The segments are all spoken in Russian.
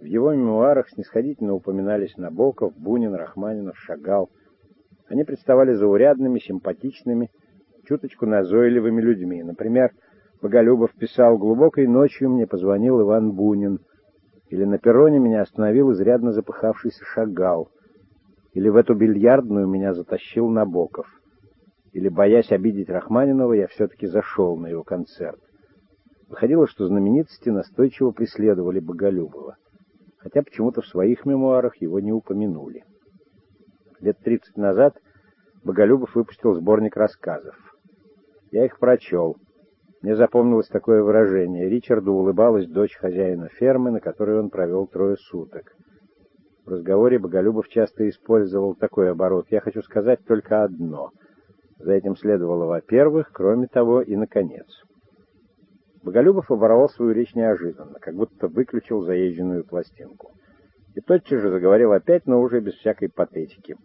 В его мемуарах снисходительно упоминались Набоков, Бунин, Рахманинов, Шагал. Они представали заурядными, симпатичными, чуточку назойливыми людьми. Например, Боголюбов писал «Глубокой ночью мне позвонил Иван Бунин». Или на перроне меня остановил изрядно запыхавшийся Шагал. Или в эту бильярдную меня затащил Набоков. Или, боясь обидеть Рахманинова, я все-таки зашел на его концерт. Выходило, что знаменитости настойчиво преследовали Боголюбова, хотя почему-то в своих мемуарах его не упомянули. Лет 30 назад Боголюбов выпустил сборник рассказов. Я их прочел. Мне запомнилось такое выражение. Ричарду улыбалась дочь хозяина фермы, на которой он провел трое суток. В разговоре Боголюбов часто использовал такой оборот. Я хочу сказать только одно. За этим следовало, во-первых, кроме того и наконец. Боголюбов оборвал свою речь неожиданно, как будто выключил заезженную пластинку. И тотчас же заговорил опять, но уже без всякой патетики.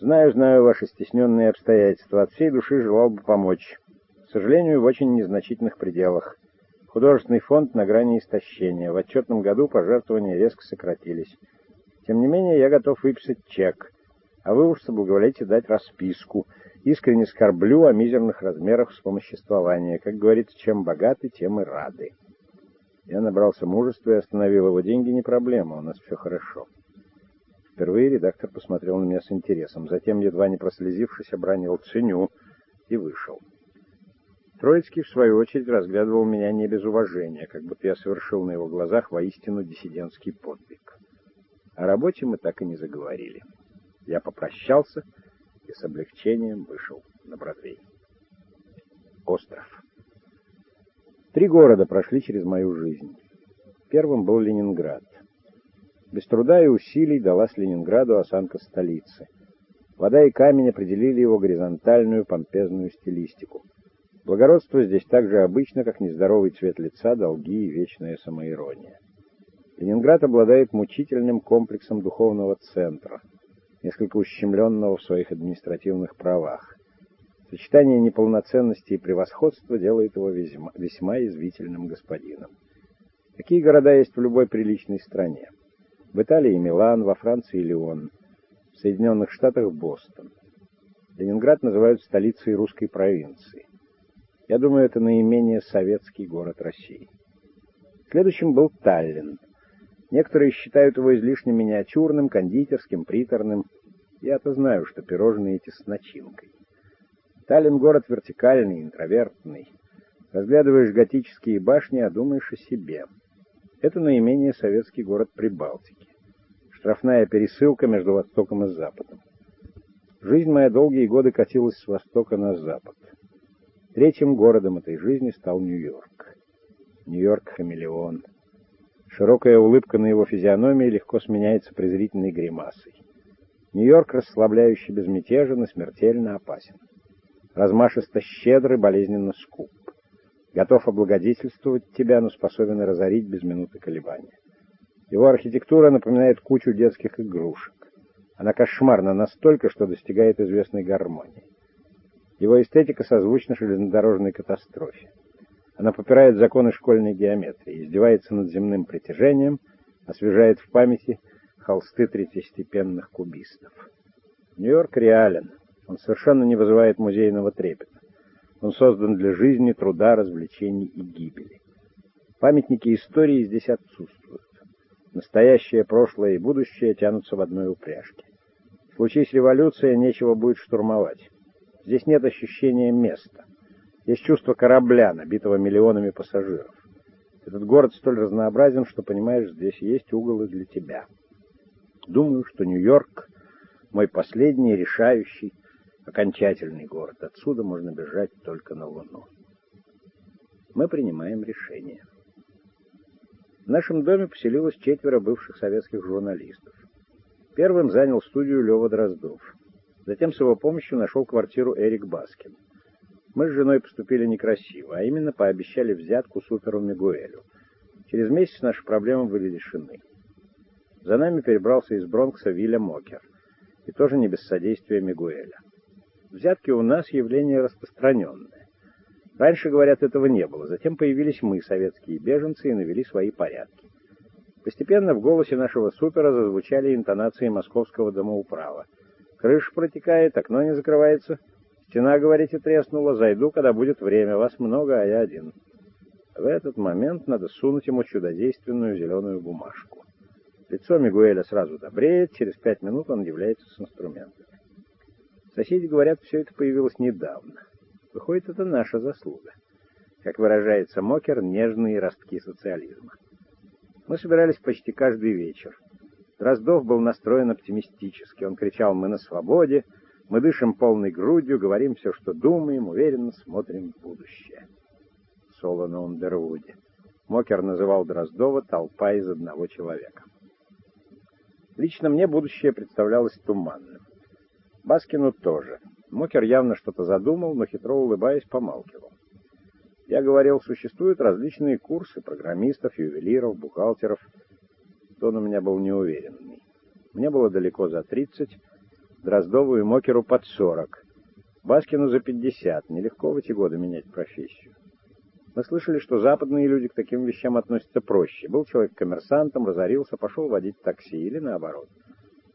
«Знаю, знаю ваши стесненные обстоятельства. От всей души желал бы помочь сожалению, в очень незначительных пределах. Художественный фонд на грани истощения. В отчетном году пожертвования резко сократились. Тем не менее, я готов выписать чек, а вы уж соблаговолите дать расписку. Искренне скорблю о мизерных размерах вспомоществования. Как говорится, чем богаты, тем и рады. Я набрался мужества и остановил его. Деньги не проблема, у нас все хорошо. Впервые редактор посмотрел на меня с интересом. Затем, едва не прослезившись, обронил «ценю» и вышел. Троицкий, в свою очередь, разглядывал меня не без уважения, как будто я совершил на его глазах воистину диссидентский подвиг. О работе мы так и не заговорили. Я попрощался и с облегчением вышел на Бродвей. Остров. Три города прошли через мою жизнь. Первым был Ленинград. Без труда и усилий далась Ленинграду осанка столицы. Вода и камень определили его горизонтальную помпезную стилистику. Благородство здесь так же обычно, как нездоровый цвет лица, долги и вечная самоирония. Ленинград обладает мучительным комплексом духовного центра, несколько ущемленного в своих административных правах. Сочетание неполноценности и превосходства делает его весьма, весьма извительным господином. Такие города есть в любой приличной стране. В Италии Милан, во Франции Лион, в Соединенных Штатах Бостон. Ленинград называют столицей русской провинции. Я думаю, это наименее советский город России. Следующим был Таллин. Некоторые считают его излишне миниатюрным, кондитерским, приторным. Я-то знаю, что пирожные эти с начинкой. Таллин — город вертикальный, интровертный. Разглядываешь готические башни, а думаешь о себе. Это наименее советский город Прибалтики. Штрафная пересылка между Востоком и Западом. Жизнь моя долгие годы катилась с востока на запад. Третьим городом этой жизни стал Нью-Йорк. Нью-Йорк — хамелеон. Широкая улыбка на его физиономии легко сменяется презрительной гримасой. Нью-Йорк расслабляюще безмятежен и смертельно опасен. Размашисто щедрый, болезненно скуп. Готов облагодетельствовать тебя, но способен разорить без минуты колебания. Его архитектура напоминает кучу детских игрушек. Она кошмарна настолько, что достигает известной гармонии. Его эстетика созвучна железнодорожной катастрофе. Она попирает законы школьной геометрии, издевается над земным притяжением, освежает в памяти холсты третьестепенных кубистов. Нью-Йорк реален. Он совершенно не вызывает музейного трепета. Он создан для жизни, труда, развлечений и гибели. Памятники истории здесь отсутствуют. Настоящее, прошлое и будущее тянутся в одной упряжке. Случись революция, нечего будет штурмовать. Здесь нет ощущения места. Есть чувство корабля, набитого миллионами пассажиров. Этот город столь разнообразен, что, понимаешь, здесь есть угол и для тебя. Думаю, что Нью-Йорк — мой последний, решающий, окончательный город. Отсюда можно бежать только на Луну. Мы принимаем решение. В нашем доме поселилось четверо бывших советских журналистов. Первым занял студию Лева Дроздов. Затем с его помощью нашел квартиру Эрик Баскин. Мы с женой поступили некрасиво, а именно пообещали взятку суперу Мигуэлю. Через месяц наши проблемы были решены. За нами перебрался из Бронкса Виля Мокер, и тоже не без содействия Мигуэля. Взятки у нас явление распространенное. Раньше, говорят, этого не было. Затем появились мы, советские беженцы, и навели свои порядки. Постепенно в голосе нашего супера зазвучали интонации московского домоуправа. «Крыша протекает, окно не закрывается. Стена, говорите, треснула. Зайду, когда будет время. Вас много, а я один». В этот момент надо сунуть ему чудодейственную зеленую бумажку. Лицо Мигуэля сразу добреет, через пять минут он является с инструментами. Соседи говорят, все это появилось недавно. Выходит, это наша заслуга. Как выражается Мокер, нежные ростки социализма. Мы собирались почти каждый вечер. Дроздов был настроен оптимистически. Он кричал «Мы на свободе», «Мы дышим полной грудью», говорим все, что думаем, уверенно смотрим в будущее. Соло на Ундервуде. Мокер называл Дроздова «толпа из одного человека». Лично мне будущее представлялось туманным. Баскину тоже. Мокер явно что-то задумал, но хитро улыбаясь, помалкивал. Я говорил, существуют различные курсы программистов, ювелиров, бухгалтеров. Тон у меня был неуверенный. Мне было далеко за 30, Дроздову и Мокеру под 40. Баскину за 50. Нелегко в эти годы менять профессию. Мы слышали, что западные люди к таким вещам относятся проще. Был человек коммерсантом, разорился, пошел водить такси или наоборот.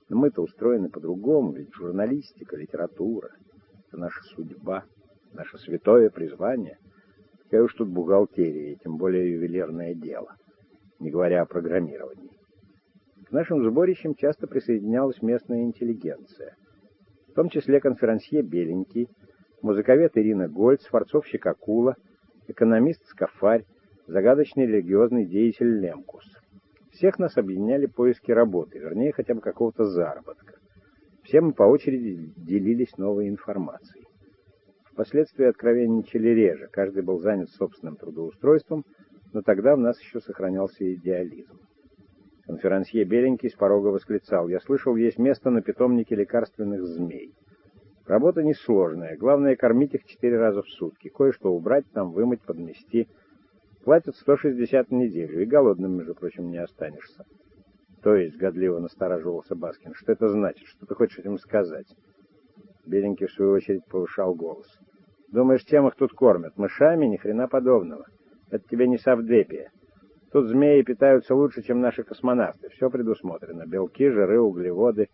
Но мы-то устроены по-другому, ведь журналистика, литература — это наша судьба, наше святое призвание. Какая уж тут бухгалтерия, тем более ювелирное дело, не говоря о программировании. К нашим сборищам часто присоединялась местная интеллигенция, в том числе конферансье Беленький, музыковед Ирина Гольц, форцовщик Акула, экономист Скафарь, загадочный религиозный деятель Лемкус. Всех нас объединяли поиски работы, вернее, хотя бы какого-то заработка. Все мы по очереди делились новой информацией. Впоследствии откровенничали реже, каждый был занят собственным трудоустройством, но тогда в нас еще сохранялся идеализм. Конферансье Беленький с порога восклицал, «Я слышал, есть место на питомнике лекарственных змей. Работа несложная, главное кормить их четыре раза в сутки, кое-что убрать там, вымыть, подмести». Платят 160 в неделю, и голодным, между прочим, не останешься. То есть, гадливо настораживался Баскин, что это значит, что ты хочешь этим сказать? Беленький, в свою очередь, повышал голос. Думаешь, чем их тут кормят? Мышами? Ни хрена подобного. Это тебе не Совдепия. Тут змеи питаются лучше, чем наши космонавты. Все предусмотрено. Белки, жиры, углеводы.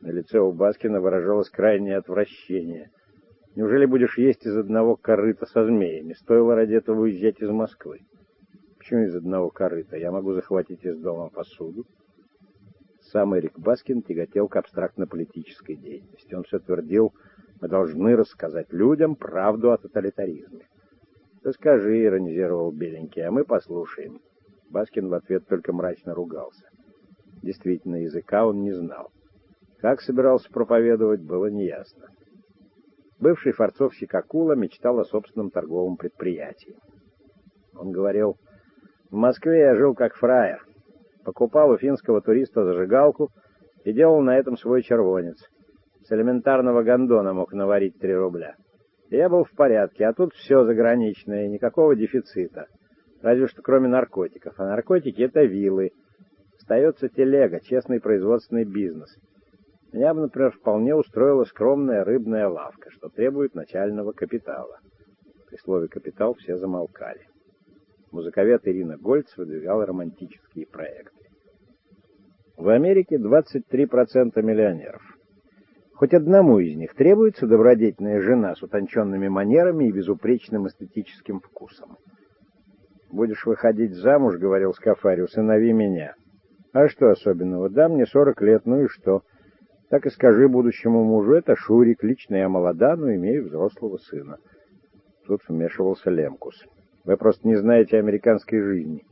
На лице у Баскина выражалось крайнее отвращение. Неужели будешь есть из одного корыта со змеями? Стоило ради этого уезжать из Москвы. Почему из одного корыта? Я могу захватить из дома посуду. Сам Эрик Баскин тяготел к абстрактно-политической деятельности. Он все твердил, мы должны рассказать людям правду о тоталитаризме. «Да скажи», — иронизировал Беленький, — «а мы послушаем». Баскин в ответ только мрачно ругался. Действительно, языка он не знал. Как собирался проповедовать, было неясно. Бывший форцовщик Акула мечтал о собственном торговом предприятии. Он говорил, «В Москве я жил как фраер. Покупал у финского туриста зажигалку и делал на этом свой червонец. С элементарного гондона мог наварить три рубля. я был в порядке, а тут все заграничное, никакого дефицита. Разве что кроме наркотиков. А наркотики — это вилы. Остается телега, честный производственный бизнес. Меня бы, например, вполне устроила скромная рыбная лавка, что требует начального капитала. При слове «капитал» все замолкали. Музыковед Ирина Гольц выдвигала романтические проекты. В Америке 23% миллионеров. Хоть одному из них требуется добродетельная жена с утонченными манерами и безупречным эстетическим вкусом. «Будешь выходить замуж, — говорил Скафари, — усынови меня. А что особенного? Да, мне 40 лет, ну и что?» Так и скажи будущему мужу, это Шурик, лично я молода, но имею взрослого сына. Тут вмешивался Лемкус. Вы просто не знаете американской жизни.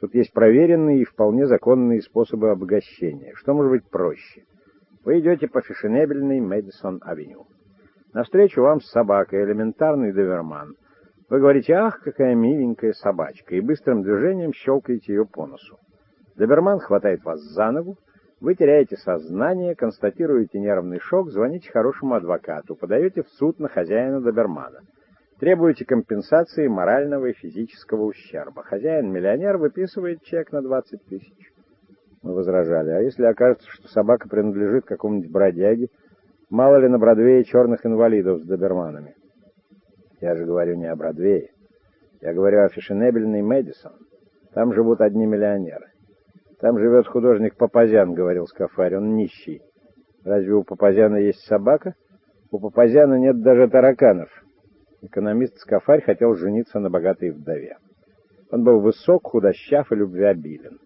Тут есть проверенные и вполне законные способы обогащения. Что может быть проще? Вы идете по фешенебельной Мэдисон-авеню. Навстречу вам с собакой, элементарный доверман. Вы говорите, ах, какая миленькая собачка, и быстрым движением щелкаете ее по носу. Доберман хватает вас за ногу, вы теряете сознание, констатируете нервный шок, звоните хорошему адвокату, подаете в суд на хозяина добермана. Требуете компенсации морального и физического ущерба. Хозяин-миллионер выписывает чек на 20 тысяч. Мы возражали. А если окажется, что собака принадлежит какому-нибудь бродяге, мало ли на Бродвее черных инвалидов с доберманами? Я же говорю не о Бродвее. Я говорю о фешенебельной Мэдисон. Там живут одни миллионеры. Там живет художник Папазян, говорил Скафарь, он нищий. Разве у Папазяна есть собака? У Папазяна нет даже тараканов. Экономист Скафарь хотел жениться на богатой вдове. Он был высок, худощав и любвеобилен.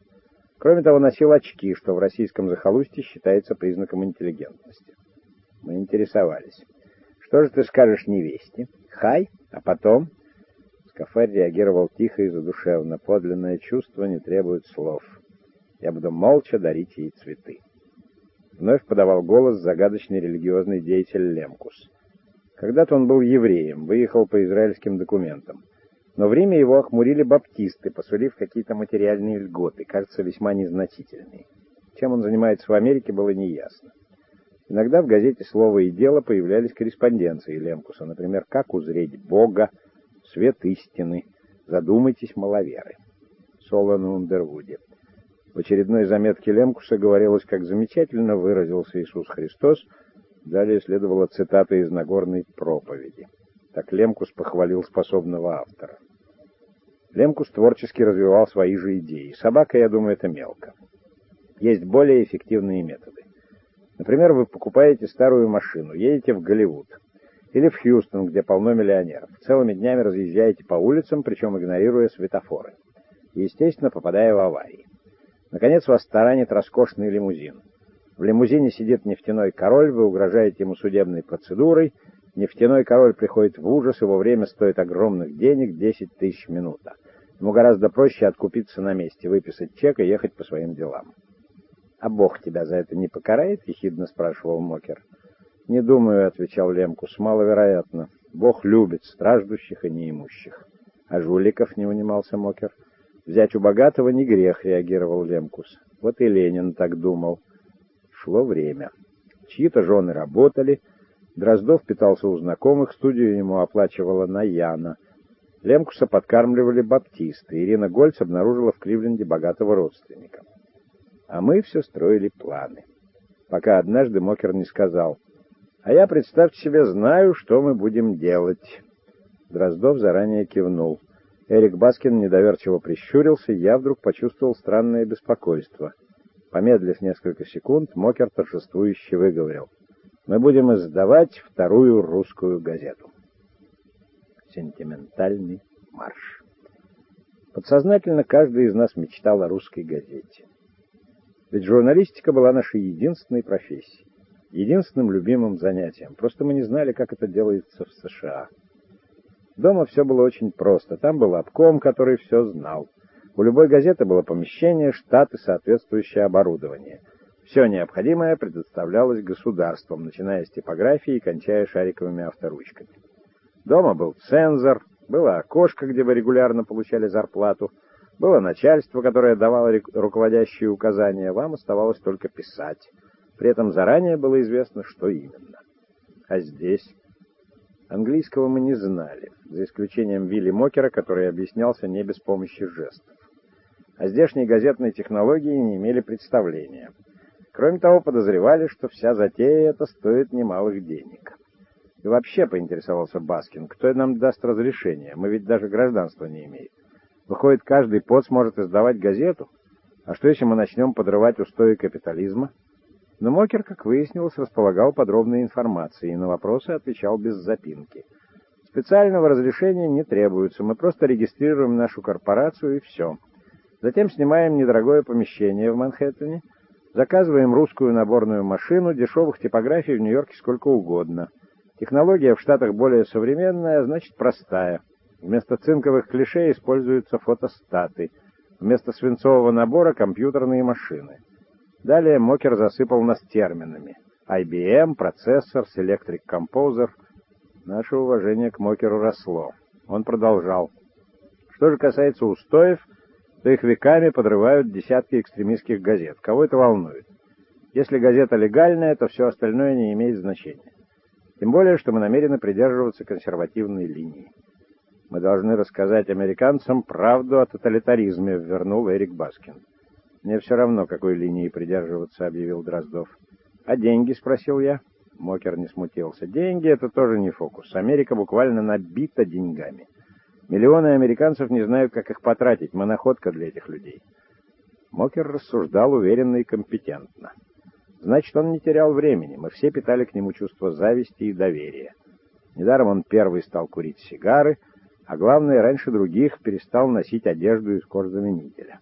Кроме того, носил очки, что в российском захолустье считается признаком интеллигентности. Мы интересовались. «Что же ты скажешь невесте? Хай? А потом?» Скафарь реагировал тихо и задушевно. Подлинное чувство не требует слов. Я буду молча дарить ей цветы. Вновь подавал голос загадочный религиозный деятель Лемкус. Когда-то он был евреем, выехал по израильским документам. Но время его охмурили баптисты, посулив какие-то материальные льготы, кажется, весьма незначительные. Чем он занимается в Америке, было неясно. Иногда в газете «Слово и дело» появлялись корреспонденции Лемкуса, например, «Как узреть Бога», «Свет истины», «Задумайтесь, маловеры», Соло на Ундервуде. В очередной заметке Лемкуса говорилось, как замечательно выразился Иисус Христос, далее следовала цитата из Нагорной проповеди. Так Лемкус похвалил способного автора. Лемкус творчески развивал свои же идеи. Собака, я думаю, это мелко. Есть более эффективные методы. Например, вы покупаете старую машину, едете в Голливуд или в Хьюстон, где полно миллионеров. Целыми днями разъезжаете по улицам, причем игнорируя светофоры. Естественно, попадая в аварии. Наконец вас таранит роскошный лимузин. В лимузине сидит нефтяной король, вы угрожаете ему судебной процедурой. Нефтяной король приходит в ужас, его время стоит огромных денег, 10 тысяч минута. Ему гораздо проще откупиться на месте, выписать чек и ехать по своим делам. «А Бог тебя за это не покарает?» — ехидно спрашивал Мокер. «Не думаю», — отвечал Лемкус, — «маловероятно. Бог любит страждущих и неимущих». «А жуликов?» — не унимался Мокер. «Взять у богатого не грех», — реагировал Лемкус. Вот и Ленин так думал. Шло время. Чьи-то жены работали. Дроздов питался у знакомых, студию ему оплачивала Наяна. Лемкуса подкармливали баптисты. Ирина Гольц обнаружила в Кливленде богатого родственника. А мы все строили планы. Пока однажды Мокер не сказал. «А я, представьте себе, знаю, что мы будем делать». Дроздов заранее кивнул. Эрик Баскин недоверчиво прищурился, я вдруг почувствовал странное беспокойство. Помедлив несколько секунд, Мокер торжествующе выговорил. «Мы будем издавать вторую русскую газету». Сентиментальный марш. Подсознательно каждый из нас мечтал о русской газете. Ведь журналистика была нашей единственной профессией, единственным любимым занятием. Просто мы не знали, как это делается в США. Дома все было очень просто. Там был обком, который все знал. У любой газеты было помещение, штат и соответствующее оборудование. Все необходимое предоставлялось государством, начиная с типографии и кончая шариковыми авторучками. Дома был цензор, было окошко, где вы регулярно получали зарплату, было начальство, которое давало руководящие указания, вам оставалось только писать. При этом заранее было известно, что именно. А здесь... Английского мы не знали, за исключением Вилли Мокера, который объяснялся не без помощи жестов. О здешней газетной технологии не имели представления. Кроме того, подозревали, что вся затея эта стоит немалых денег. И вообще, поинтересовался Баскин, кто нам даст разрешение? Мы ведь даже гражданства не имеем. Выходит, каждый поц может издавать газету? А что, если мы начнем подрывать устои капитализма? Но Мокер, как выяснилось, располагал подробной информацией и на вопросы отвечал без запинки. Специального разрешения не требуется, мы просто регистрируем нашу корпорацию и все. Затем снимаем недорогое помещение в Манхэттене, заказываем русскую наборную машину, дешевых типографий в Нью-Йорке сколько угодно. Технология в Штатах более современная, значит простая. Вместо цинковых клише используются фотостаты. Вместо свинцового набора компьютерные машины. Далее Мокер засыпал нас терминами. IBM, процессор, Electric Composer. Наше уважение к Мокеру росло. Он продолжал. Что же касается устоев, то их веками подрывают десятки экстремистских газет. Кого это волнует? Если газета легальная, то все остальное не имеет значения. Тем более, что мы намерены придерживаться консервативной линии. Мы должны рассказать американцам правду о тоталитаризме, вернул Эрик Баскин. «Мне все равно, какой линии придерживаться», — объявил Дроздов. «А деньги?» — спросил я. Мокер не смутился. «Деньги — это тоже не фокус. Америка буквально набита деньгами. Миллионы американцев не знают, как их потратить. Мы находка для этих людей». Мокер рассуждал уверенно и компетентно. Значит, он не терял времени, мы все питали к нему чувство зависти и доверия. Недаром он первый стал курить сигары, а главное, раньше других перестал носить одежду из кожзаменителя.